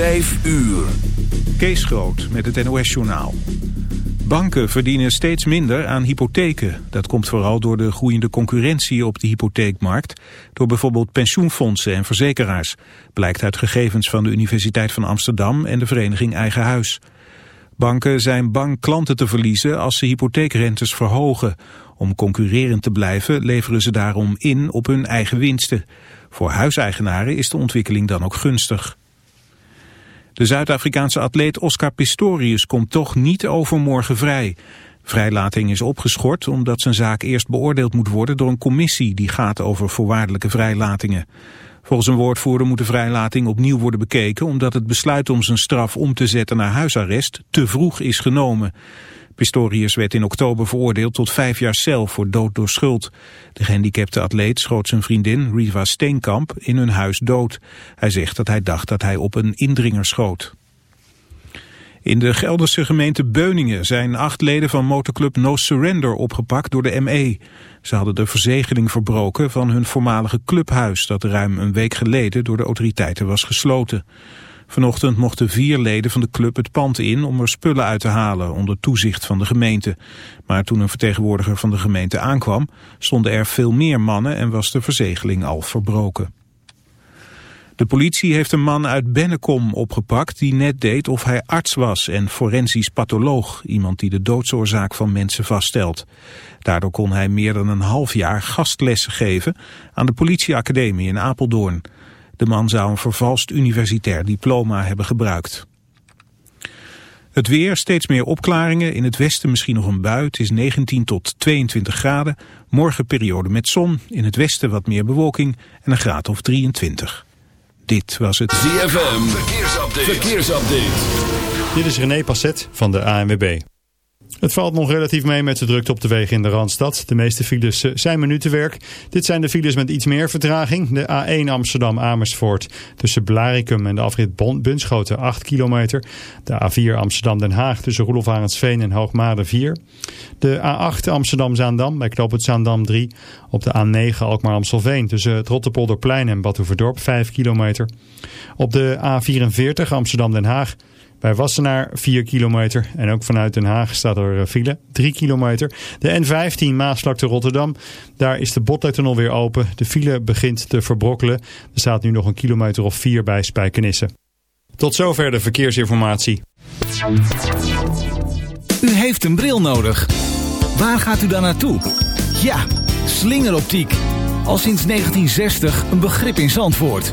Vijf uur. Kees Groot met het NOS-journaal. Banken verdienen steeds minder aan hypotheken. Dat komt vooral door de groeiende concurrentie op de hypotheekmarkt... door bijvoorbeeld pensioenfondsen en verzekeraars. Blijkt uit gegevens van de Universiteit van Amsterdam en de vereniging Eigen Huis. Banken zijn bang klanten te verliezen als ze hypotheekrentes verhogen. Om concurrerend te blijven leveren ze daarom in op hun eigen winsten. Voor huiseigenaren is de ontwikkeling dan ook gunstig. De Zuid-Afrikaanse atleet Oscar Pistorius komt toch niet overmorgen vrij. Vrijlating is opgeschort omdat zijn zaak eerst beoordeeld moet worden door een commissie die gaat over voorwaardelijke vrijlatingen. Volgens een woordvoerder moet de vrijlating opnieuw worden bekeken omdat het besluit om zijn straf om te zetten naar huisarrest te vroeg is genomen. Pistorius werd in oktober veroordeeld tot vijf jaar cel voor dood door schuld. De gehandicapte atleet schoot zijn vriendin Riva Steenkamp in hun huis dood. Hij zegt dat hij dacht dat hij op een indringer schoot. In de Gelderse gemeente Beuningen zijn acht leden van motorclub No Surrender opgepakt door de ME. Ze hadden de verzegeling verbroken van hun voormalige clubhuis dat ruim een week geleden door de autoriteiten was gesloten. Vanochtend mochten vier leden van de club het pand in om er spullen uit te halen onder toezicht van de gemeente. Maar toen een vertegenwoordiger van de gemeente aankwam, stonden er veel meer mannen en was de verzegeling al verbroken. De politie heeft een man uit Bennekom opgepakt die net deed of hij arts was en forensisch patholoog, iemand die de doodsoorzaak van mensen vaststelt. Daardoor kon hij meer dan een half jaar gastlessen geven aan de politieacademie in Apeldoorn. De man zou een vervalst universitair diploma hebben gebruikt. Het weer, steeds meer opklaringen. In het westen misschien nog een bui. Het is 19 tot 22 graden. Morgen periode met zon. In het westen wat meer bewolking. En een graad of 23. Dit was het ZFM. Verkeersupdate. Verkeersupdate. Dit is René Passet van de ANWB. Het valt nog relatief mee met de drukte op de wegen in de Randstad. De meeste files eh, zijn minutenwerk. Dit zijn de files met iets meer vertraging. De A1 Amsterdam-Amersfoort tussen Blaricum en de afrit Bunschoten 8 kilometer. De A4 Amsterdam-Den Haag tussen Roelof en Hoogmade 4. De A8 Amsterdam-Zaandam bij Knoop Zaandam 3. Op de A9 Alkmaar-Amstelveen tussen het Rotterpolderplein en Badhoevedorp 5 kilometer. Op de A44 Amsterdam-Den Haag bij Wassenaar 4 kilometer. En ook vanuit Den Haag staat er eh, file 3 kilometer. De N15 Maasvlakte Rotterdam. Daar is de Botlektunnel weer open. De file begint te verbrokkelen. Er staat nu nog een kilometer of 4 bij Spijkenisse. Tot zover de verkeersinformatie. U heeft een bril nodig. Waar gaat u dan naartoe? Ja, slingeroptiek. Al sinds 1960 een begrip in Zandvoort.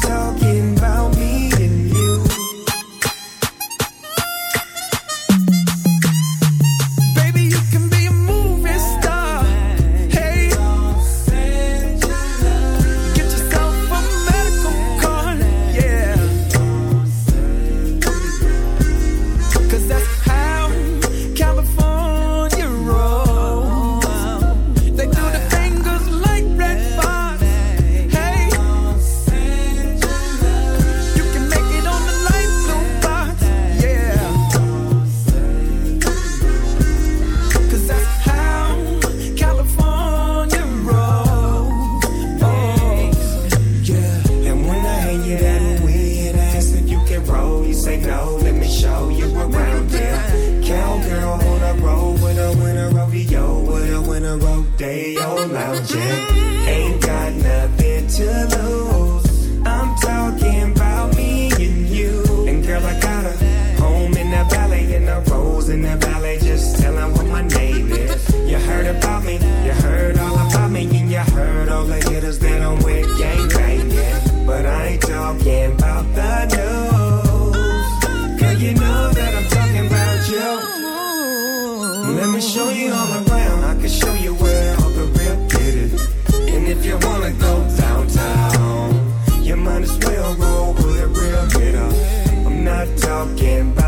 talking. all around, I can show you where all the real get it. And if you wanna go downtown, you might as well roll with a real hitter. I'm not talking about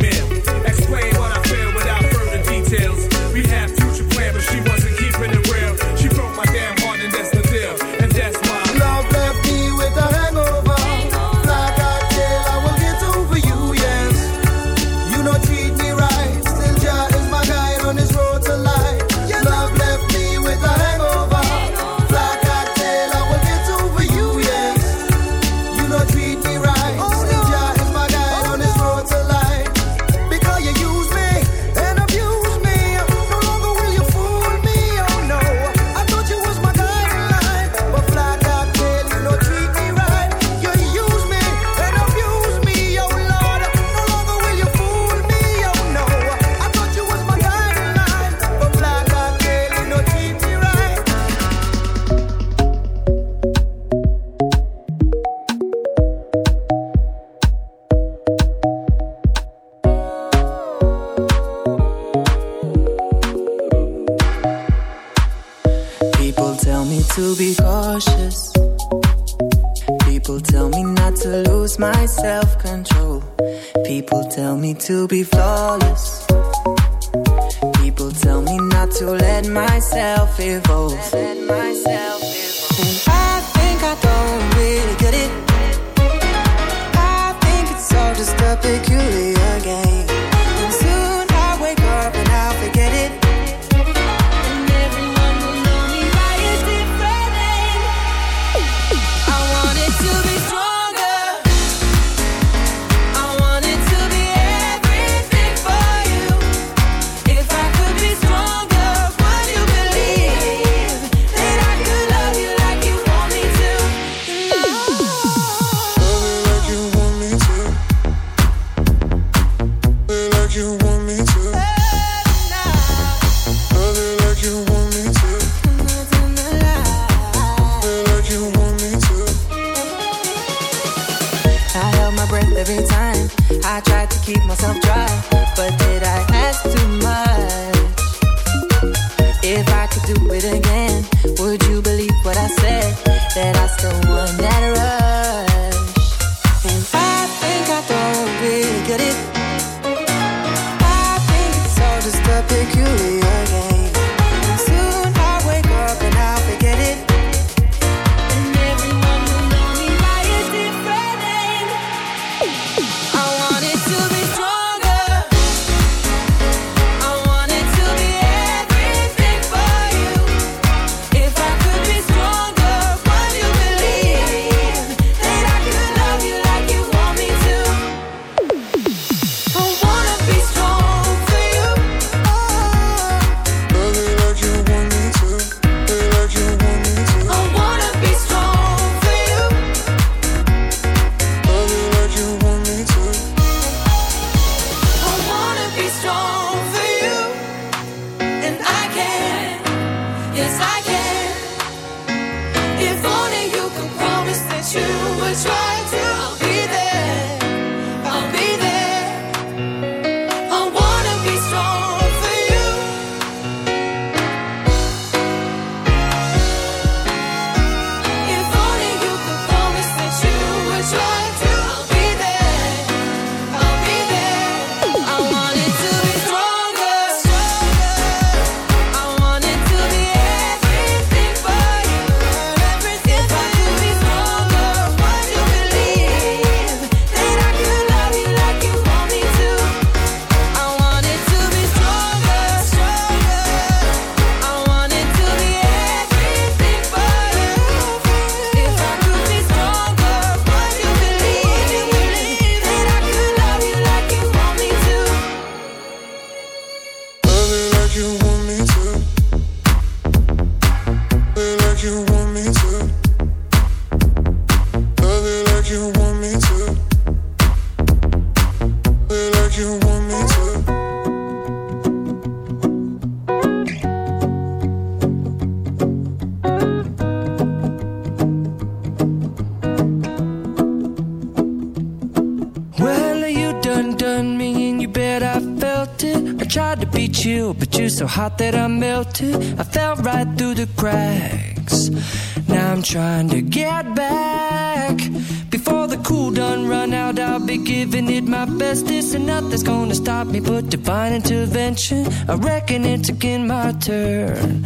I reckon it's again my turn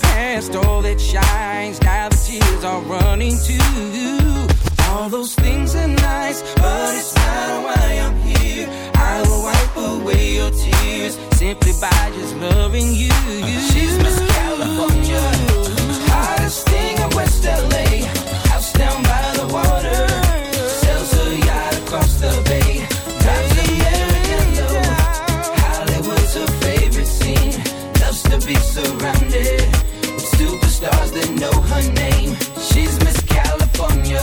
Past all that shines, now the tears are running too. All those things are nice, but it's not why I'm here. I will wipe away your tears simply by just loving you. She's Miss California, hottest thing in West LA. House down by the water, sells her yacht across the bay. Drives a Maranello. Hollywood's her favorite scene. Loves to be surrounded superstars that know her name. She's Miss California.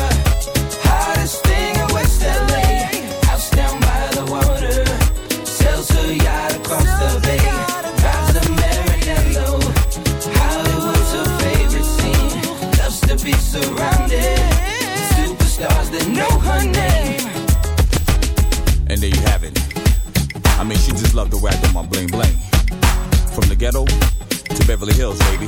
Hottest thing in West LA. House down by the water. Sells her yacht across the bay. Drives a. Hollywood's her favorite scene. Loves to be surrounded superstars that know her name. And there you have it. I mean, she just loved the way I do my bling bling. From the ghetto to Beverly Hills, baby.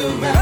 surround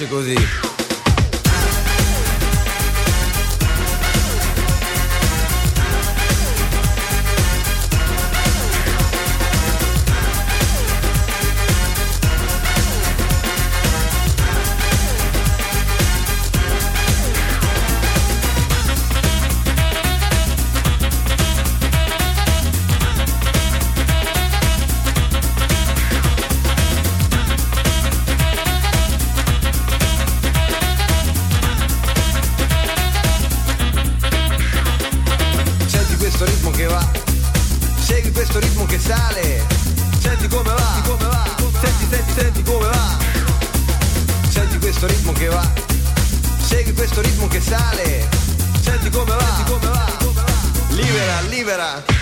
piace così. Libera,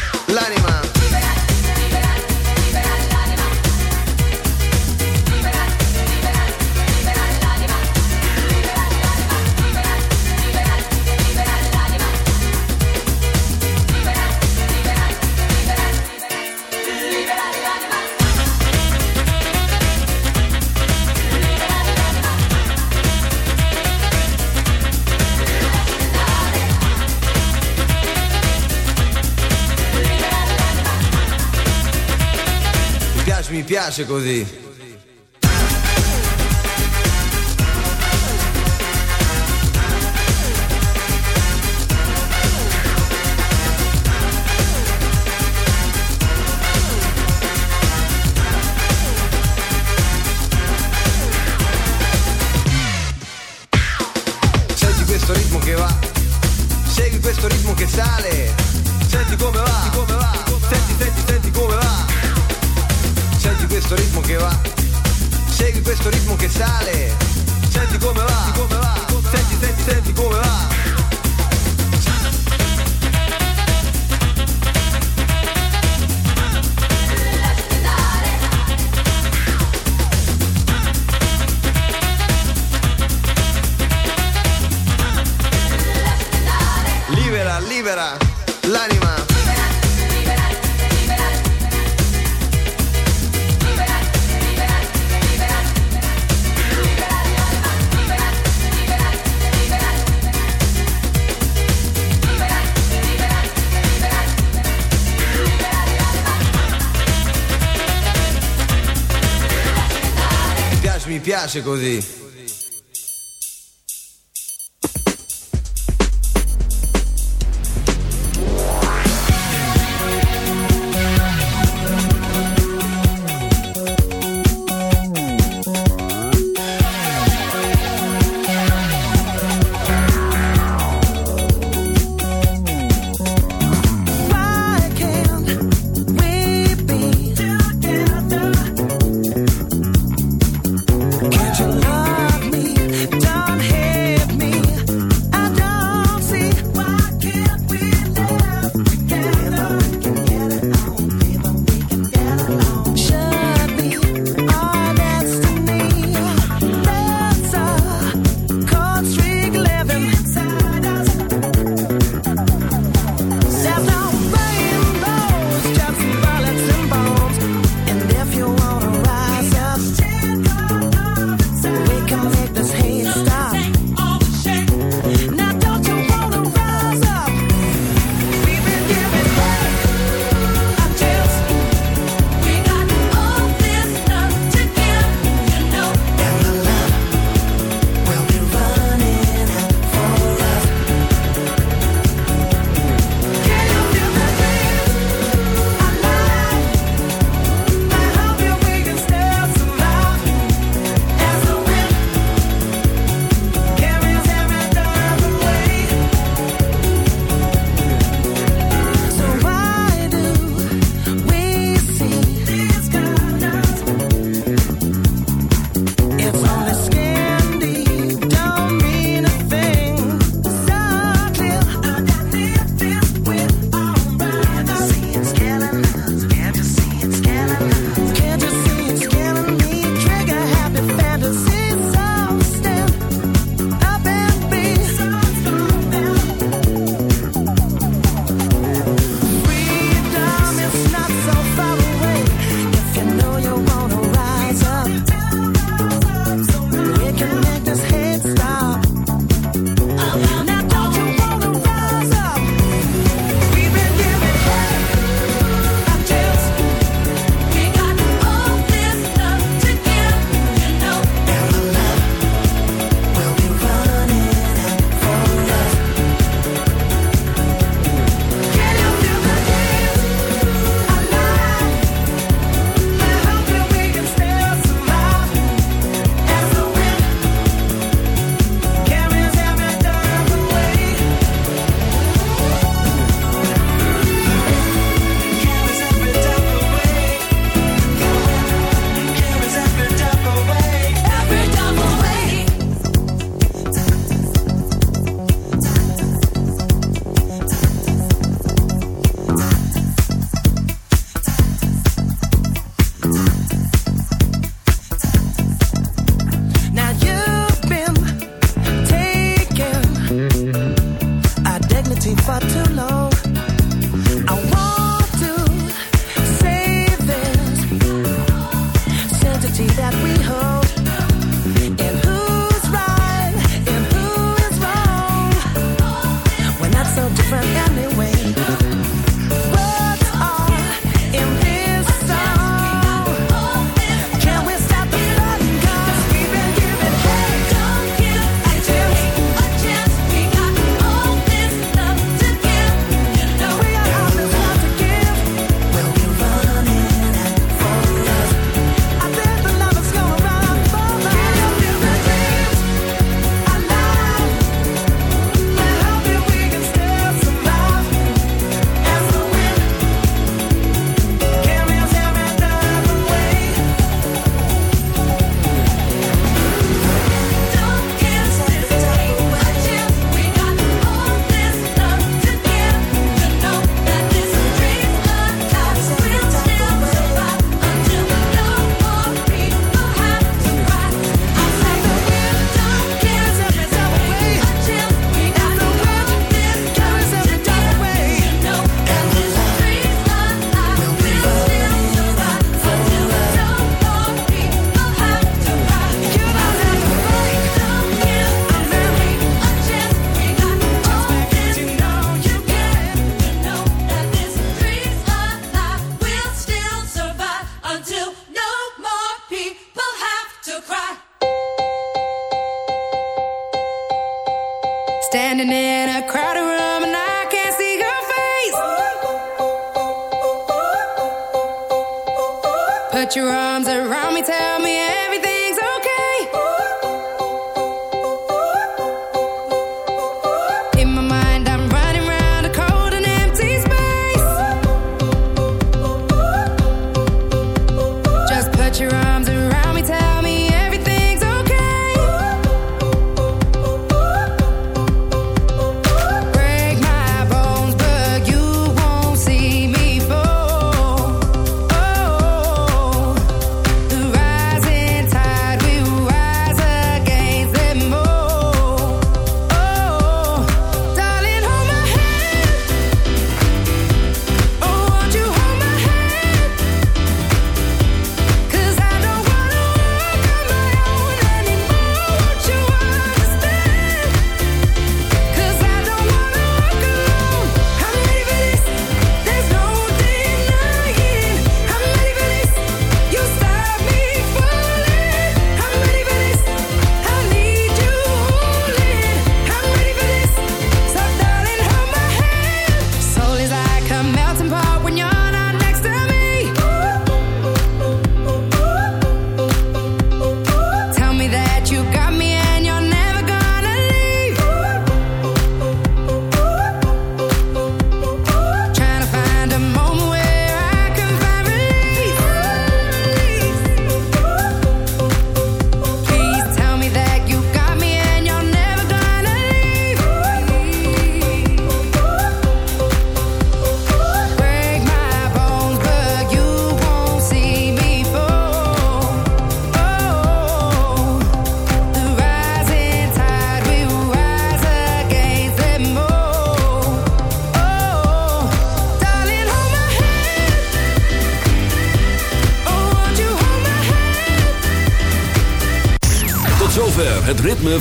piace così. Mi piace, così.